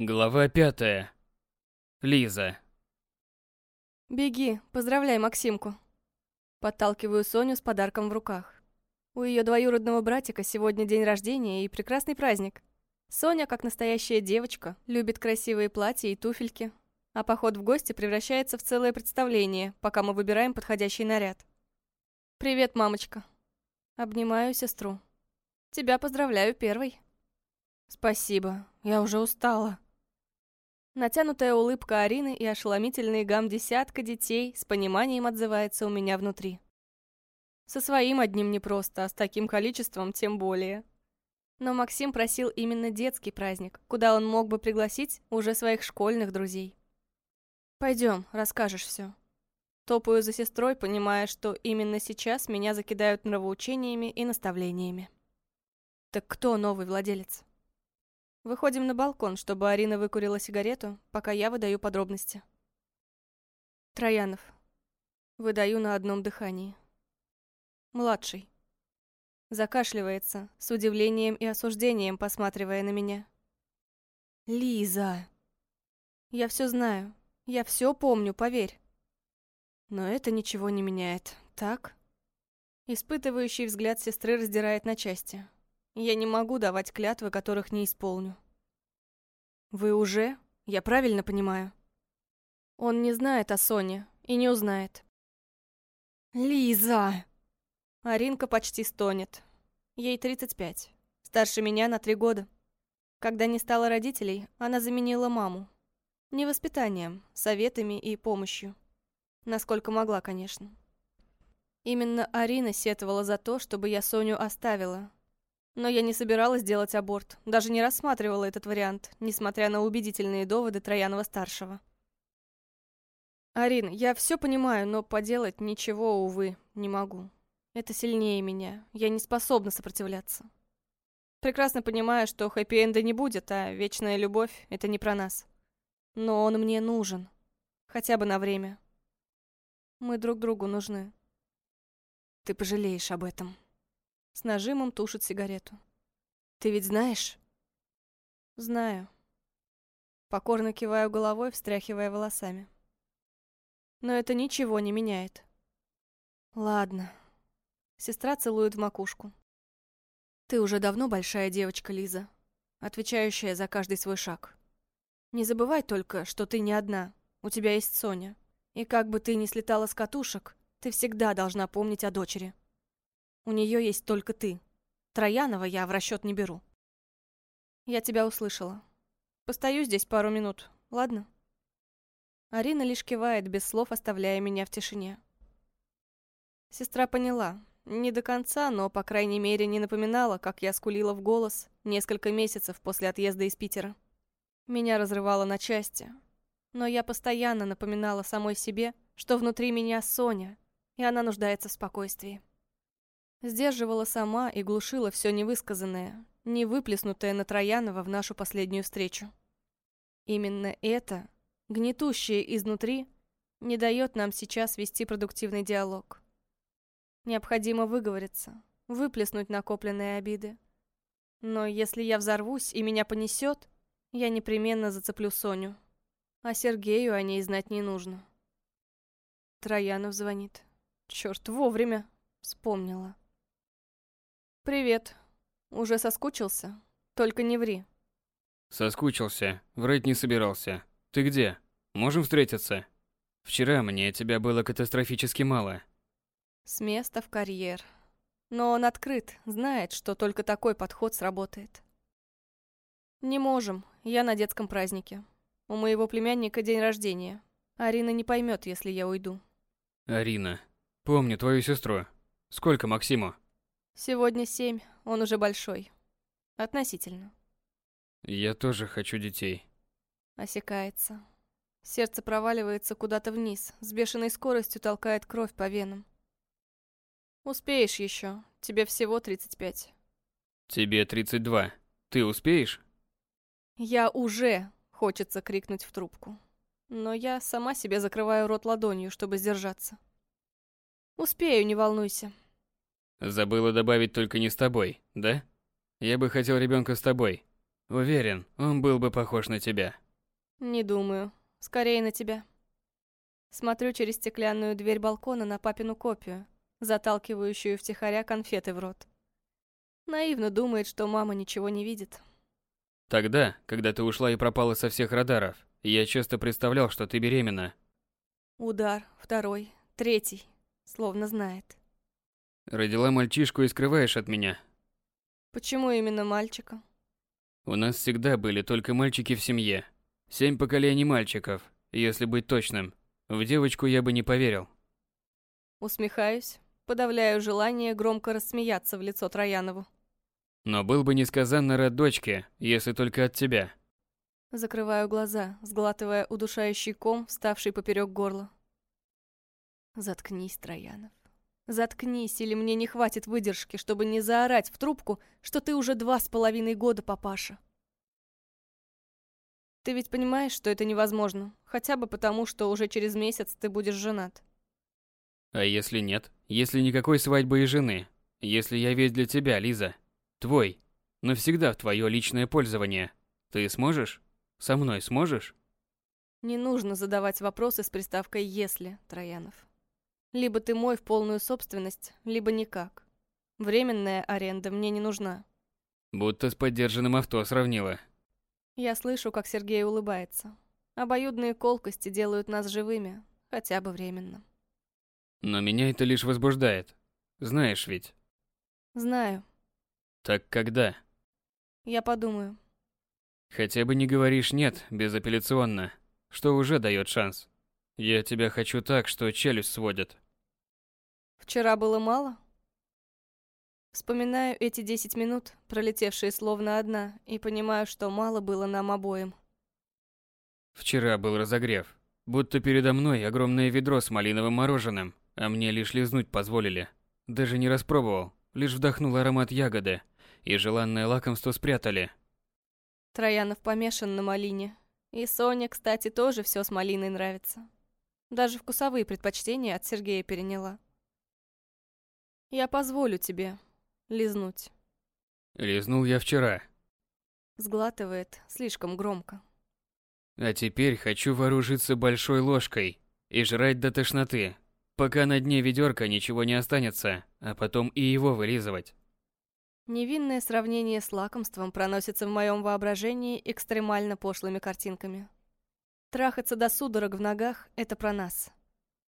Глава пятая. Лиза. «Беги, поздравляй Максимку». Подталкиваю Соню с подарком в руках. У ее двоюродного братика сегодня день рождения и прекрасный праздник. Соня, как настоящая девочка, любит красивые платья и туфельки, а поход в гости превращается в целое представление, пока мы выбираем подходящий наряд. «Привет, мамочка». Обнимаю сестру. «Тебя поздравляю первой». «Спасибо, я уже устала». Натянутая улыбка Арины и ошеломительный гам десятка детей с пониманием отзывается у меня внутри. Со своим одним непросто, а с таким количеством тем более. Но Максим просил именно детский праздник, куда он мог бы пригласить уже своих школьных друзей. Пойдем, расскажешь все. Топаю за сестрой, понимая, что именно сейчас меня закидают нравоучениями и наставлениями. Так кто новый владелец? Выходим на балкон, чтобы Арина выкурила сигарету, пока я выдаю подробности. Троянов. Выдаю на одном дыхании. Младший. Закашливается, с удивлением и осуждением посматривая на меня. Лиза. Я все знаю. Я все помню, поверь. Но это ничего не меняет, так? Испытывающий взгляд сестры раздирает на части. Я не могу давать клятвы, которых не исполню. Вы уже? Я правильно понимаю? Он не знает о Соне и не узнает. Лиза! Аринка почти стонет. Ей 35. Старше меня на три года. Когда не стало родителей, она заменила маму. Не воспитанием, советами и помощью. Насколько могла, конечно. Именно Арина сетовала за то, чтобы я Соню оставила, но я не собиралась делать аборт, даже не рассматривала этот вариант, несмотря на убедительные доводы Троянова-старшего. «Арин, я все понимаю, но поделать ничего, увы, не могу. Это сильнее меня, я не способна сопротивляться. Прекрасно понимаю, что хэппи-энда не будет, а вечная любовь — это не про нас. Но он мне нужен. Хотя бы на время. Мы друг другу нужны. Ты пожалеешь об этом». С нажимом тушит сигарету. «Ты ведь знаешь?» «Знаю». Покорно киваю головой, встряхивая волосами. Но это ничего не меняет. Ладно. Сестра целует в макушку. Ты уже давно большая девочка, Лиза, отвечающая за каждый свой шаг. Не забывай только, что ты не одна. У тебя есть Соня. И как бы ты ни слетала с катушек, ты всегда должна помнить о дочери. У нее есть только ты. Троянова я в расчет не беру. Я тебя услышала. Постою здесь пару минут, ладно? Арина лишь кивает, без слов оставляя меня в тишине. Сестра поняла. Не до конца, но, по крайней мере, не напоминала, как я скулила в голос несколько месяцев после отъезда из Питера. Меня разрывало на части. Но я постоянно напоминала самой себе, что внутри меня Соня, и она нуждается в спокойствии. Сдерживала сама и глушила все невысказанное, не выплеснутое на Троянова в нашу последнюю встречу. Именно это, гнетущее изнутри, не дает нам сейчас вести продуктивный диалог. Необходимо выговориться, выплеснуть накопленные обиды. Но если я взорвусь и меня понесет, я непременно зацеплю Соню. А Сергею о ней знать не нужно. Троянов звонит. Черт, вовремя. Вспомнила. «Привет. Уже соскучился? Только не ври». Соскучился. Врать не собирался. Ты где? Можем встретиться? Вчера мне тебя было катастрофически мало. С места в карьер. Но он открыт, знает, что только такой подход сработает. Не можем. Я на детском празднике. У моего племянника день рождения. Арина не поймет, если я уйду. Арина, помню твою сестру. Сколько Максиму? Сегодня семь, он уже большой. Относительно. Я тоже хочу детей. Осекается. Сердце проваливается куда-то вниз, с бешеной скоростью толкает кровь по венам. Успеешь еще, тебе всего 35. Тебе 32. Ты успеешь? Я уже, хочется крикнуть в трубку. Но я сама себе закрываю рот ладонью, чтобы сдержаться. Успею, не волнуйся. Забыла добавить только не с тобой, да? Я бы хотел ребенка с тобой. Уверен, он был бы похож на тебя. Не думаю. Скорее на тебя. Смотрю через стеклянную дверь балкона на папину копию, заталкивающую втихаря конфеты в рот. Наивно думает, что мама ничего не видит. Тогда, когда ты ушла и пропала со всех радаров, я часто представлял, что ты беременна. Удар, второй, третий, словно знает. Родила мальчишку и скрываешь от меня. Почему именно мальчика? У нас всегда были только мальчики в семье. Семь поколений мальчиков, если быть точным. В девочку я бы не поверил. Усмехаюсь, подавляю желание громко рассмеяться в лицо Троянову. Но был бы несказанно рад дочке, если только от тебя. Закрываю глаза, сглатывая удушающий ком, вставший поперек горла. Заткнись, Троянов. Заткнись, или мне не хватит выдержки, чтобы не заорать в трубку, что ты уже два с половиной года, папаша. Ты ведь понимаешь, что это невозможно, хотя бы потому, что уже через месяц ты будешь женат. А если нет? Если никакой свадьбы и жены? Если я весь для тебя, Лиза? Твой. Навсегда в твое личное пользование. Ты сможешь? Со мной сможешь? Не нужно задавать вопросы с приставкой «если», Троянов. Либо ты мой в полную собственность, либо никак. Временная аренда мне не нужна. Будто с поддержанным авто сравнила. Я слышу, как Сергей улыбается. Обоюдные колкости делают нас живыми, хотя бы временно. Но меня это лишь возбуждает. Знаешь ведь. Знаю. Так когда? Я подумаю. Хотя бы не говоришь «нет» безапелляционно, что уже дает шанс. Я тебя хочу так, что челюсть сводит. Вчера было мало? Вспоминаю эти десять минут, пролетевшие словно одна, и понимаю, что мало было нам обоим. Вчера был разогрев. Будто передо мной огромное ведро с малиновым мороженым, а мне лишь лизнуть позволили. Даже не распробовал, лишь вдохнул аромат ягоды, и желанное лакомство спрятали. Троянов помешан на малине. И Соня, кстати, тоже все с малиной нравится. Даже вкусовые предпочтения от Сергея переняла. Я позволю тебе лизнуть. Лизнул я вчера. Сглатывает слишком громко. А теперь хочу вооружиться большой ложкой и жрать до тошноты, пока на дне ведерка ничего не останется, а потом и его вылизывать. Невинное сравнение с лакомством проносится в моем воображении экстремально пошлыми картинками. Трахаться до судорог в ногах — это про нас.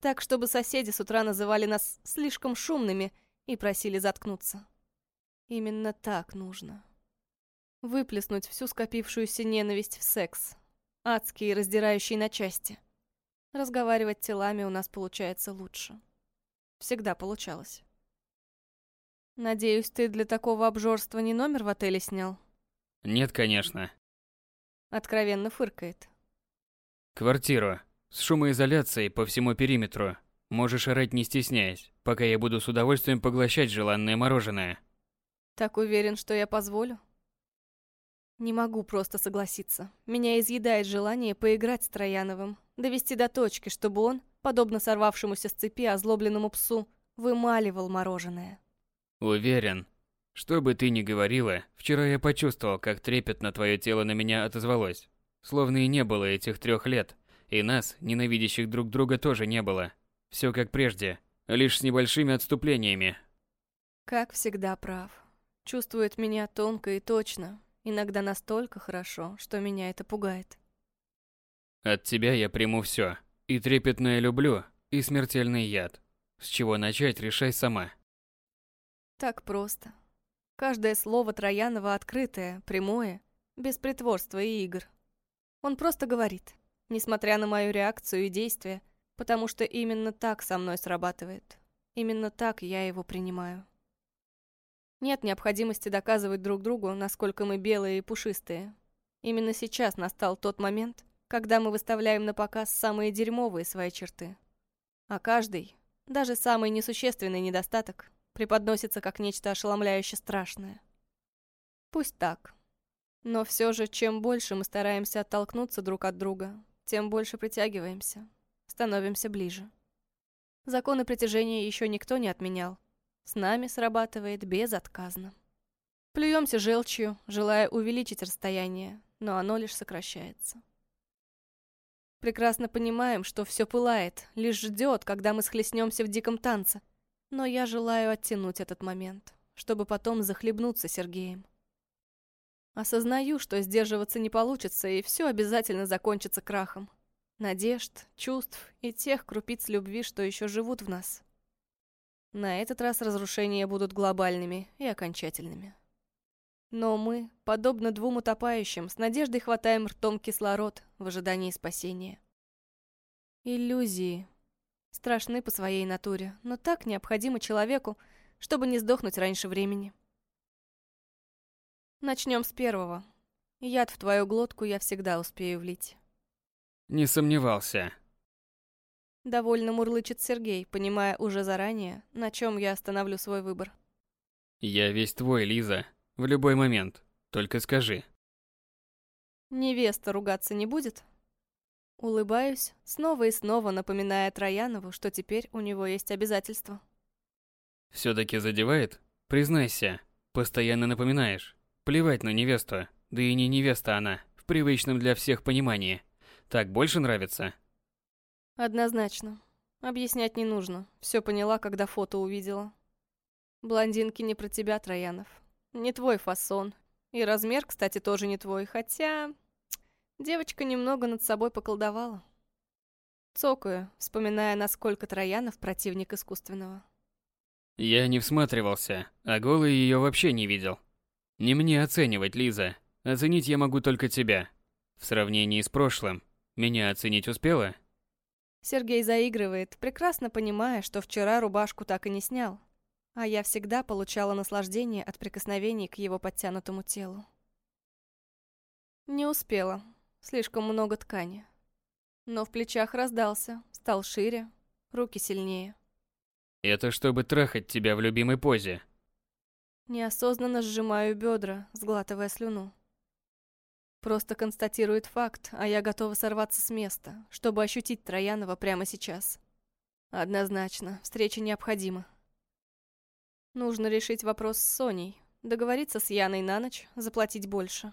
Так, чтобы соседи с утра называли нас слишком шумными и просили заткнуться. Именно так нужно. Выплеснуть всю скопившуюся ненависть в секс. Адский и раздирающий на части. Разговаривать телами у нас получается лучше. Всегда получалось. Надеюсь, ты для такого обжорства не номер в отеле снял? Нет, конечно. Откровенно фыркает. Квартиру. С шумоизоляцией по всему периметру. Можешь орать не стесняясь, пока я буду с удовольствием поглощать желанное мороженое. Так уверен, что я позволю? Не могу просто согласиться. Меня изъедает желание поиграть с Трояновым, довести до точки, чтобы он, подобно сорвавшемуся с цепи озлобленному псу, вымаливал мороженое. Уверен. Что бы ты ни говорила, вчера я почувствовал, как трепетно твое тело на меня отозвалось. Словно и не было этих трех лет, и нас, ненавидящих друг друга, тоже не было. Все как прежде, лишь с небольшими отступлениями. Как всегда прав. Чувствует меня тонко и точно, иногда настолько хорошо, что меня это пугает. От тебя я приму все. И трепетное люблю, и смертельный яд. С чего начать, решай сама. Так просто. Каждое слово Троянова открытое, прямое, без притворства и игр. Он просто говорит, несмотря на мою реакцию и действия, потому что именно так со мной срабатывает. Именно так я его принимаю. Нет необходимости доказывать друг другу, насколько мы белые и пушистые. Именно сейчас настал тот момент, когда мы выставляем на показ самые дерьмовые свои черты. А каждый, даже самый несущественный недостаток, преподносится как нечто ошеломляюще страшное. Пусть так. Но все же, чем больше мы стараемся оттолкнуться друг от друга, тем больше притягиваемся, становимся ближе. Законы притяжения еще никто не отменял. С нами срабатывает безотказно. Плюемся желчью, желая увеличить расстояние, но оно лишь сокращается. Прекрасно понимаем, что все пылает, лишь ждет, когда мы схлестнемся в диком танце. Но я желаю оттянуть этот момент, чтобы потом захлебнуться Сергеем. Осознаю, что сдерживаться не получится, и все обязательно закончится крахом. Надежд, чувств и тех крупиц любви, что еще живут в нас. На этот раз разрушения будут глобальными и окончательными. Но мы, подобно двум утопающим, с надеждой хватаем ртом кислород в ожидании спасения. Иллюзии. Страшны по своей натуре, но так необходимы человеку, чтобы не сдохнуть раньше времени. Начнем с первого. Яд в твою глотку я всегда успею влить. Не сомневался. Довольно мурлычет Сергей, понимая уже заранее, на чем я остановлю свой выбор. Я весь твой, Лиза. В любой момент. Только скажи. Невеста ругаться не будет? Улыбаюсь, снова и снова напоминая Троянову, что теперь у него есть обязательства. Все-таки задевает? Признайся. Постоянно напоминаешь. Плевать на невесту. Да и не невеста она, в привычном для всех понимании. Так больше нравится? Однозначно. Объяснять не нужно. Все поняла, когда фото увидела. Блондинки не про тебя, Троянов. Не твой фасон. И размер, кстати, тоже не твой, хотя... Девочка немного над собой поколдовала. Цокаю, вспоминая, насколько Троянов противник искусственного. Я не всматривался, а голый ее вообще не видел. Не мне оценивать, Лиза. Оценить я могу только тебя. В сравнении с прошлым. Меня оценить успела? Сергей заигрывает, прекрасно понимая, что вчера рубашку так и не снял а я всегда получала наслаждение от прикосновений к его подтянутому телу. Не успела, слишком много ткани. Но в плечах раздался, стал шире, руки сильнее. Это чтобы трахать тебя в любимой позе. Неосознанно сжимаю бедра, сглатывая слюну. Просто констатирует факт, а я готова сорваться с места, чтобы ощутить Троянова прямо сейчас. Однозначно, встреча необходима. Нужно решить вопрос с Соней, договориться с Яной на ночь, заплатить больше.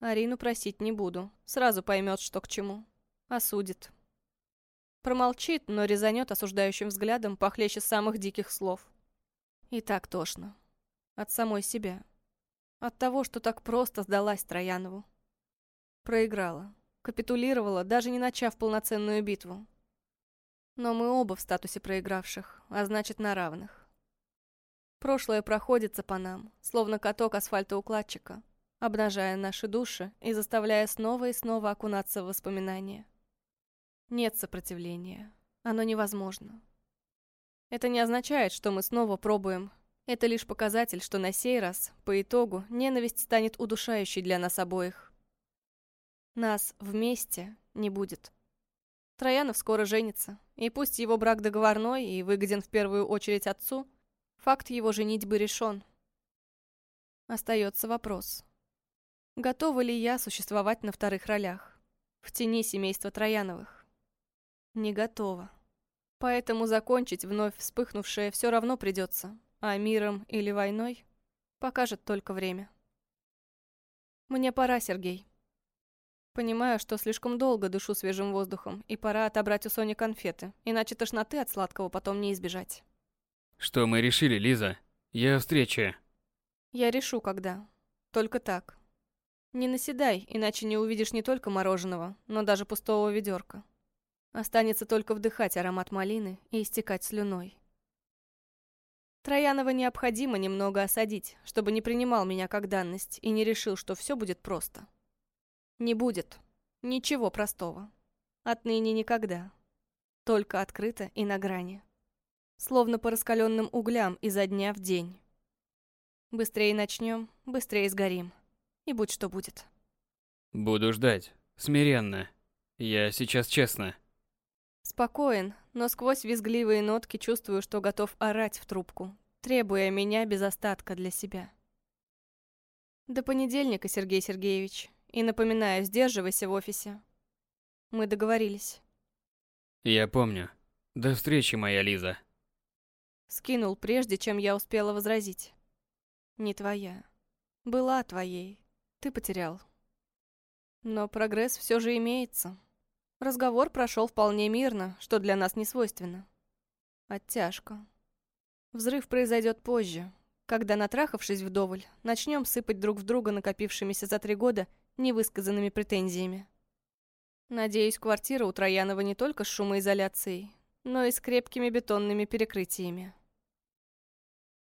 Арину просить не буду, сразу поймет, что к чему. Осудит. Промолчит, но резанет осуждающим взглядом похлеще самых диких слов. И так тошно. От самой себя. От того, что так просто сдалась Троянову. Проиграла. Капитулировала, даже не начав полноценную битву. Но мы оба в статусе проигравших, а значит на равных. Прошлое проходится по нам, словно каток асфальтоукладчика, обнажая наши души и заставляя снова и снова окунаться в воспоминания. Нет сопротивления. Оно невозможно. Это не означает, что мы снова пробуем. Это лишь показатель, что на сей раз, по итогу, ненависть станет удушающей для нас обоих. Нас вместе не будет. Троянов скоро женится, и пусть его брак договорной и выгоден в первую очередь отцу – Факт его женитьбы решен. Остается вопрос. Готова ли я существовать на вторых ролях? В тени семейства Трояновых? Не готова. Поэтому закончить вновь вспыхнувшее все равно придется, а миром или войной покажет только время. Мне пора, Сергей. Понимаю, что слишком долго дышу свежим воздухом, и пора отобрать у Сони конфеты, иначе тошноты от сладкого потом не избежать. Что мы решили, Лиза? Я встреча. Я решу, когда. Только так. Не наседай, иначе не увидишь не только мороженого, но даже пустого ведерка. Останется только вдыхать аромат малины и истекать слюной. Троянова необходимо немного осадить, чтобы не принимал меня как данность и не решил, что все будет просто. Не будет. Ничего простого. Отныне никогда. Только открыто и на грани словно по раскаленным углям изо дня в день. Быстрее начнем, быстрее сгорим. И будь что будет. Буду ждать. Смиренно. Я сейчас честно. Спокоен, но сквозь визгливые нотки чувствую, что готов орать в трубку, требуя меня без остатка для себя. До понедельника, Сергей Сергеевич. И напоминаю, сдерживайся в офисе. Мы договорились. Я помню. До встречи, моя Лиза. Скинул прежде, чем я успела возразить. Не твоя. была твоей. Ты потерял. Но прогресс все же имеется. Разговор прошел вполне мирно, что для нас не свойственно. Оттяжка. Взрыв произойдет позже, когда, натрахавшись вдоволь, начнем сыпать друг в друга накопившимися за три года невысказанными претензиями. Надеюсь, квартира у Троянова не только с шумоизоляцией, но и с крепкими бетонными перекрытиями.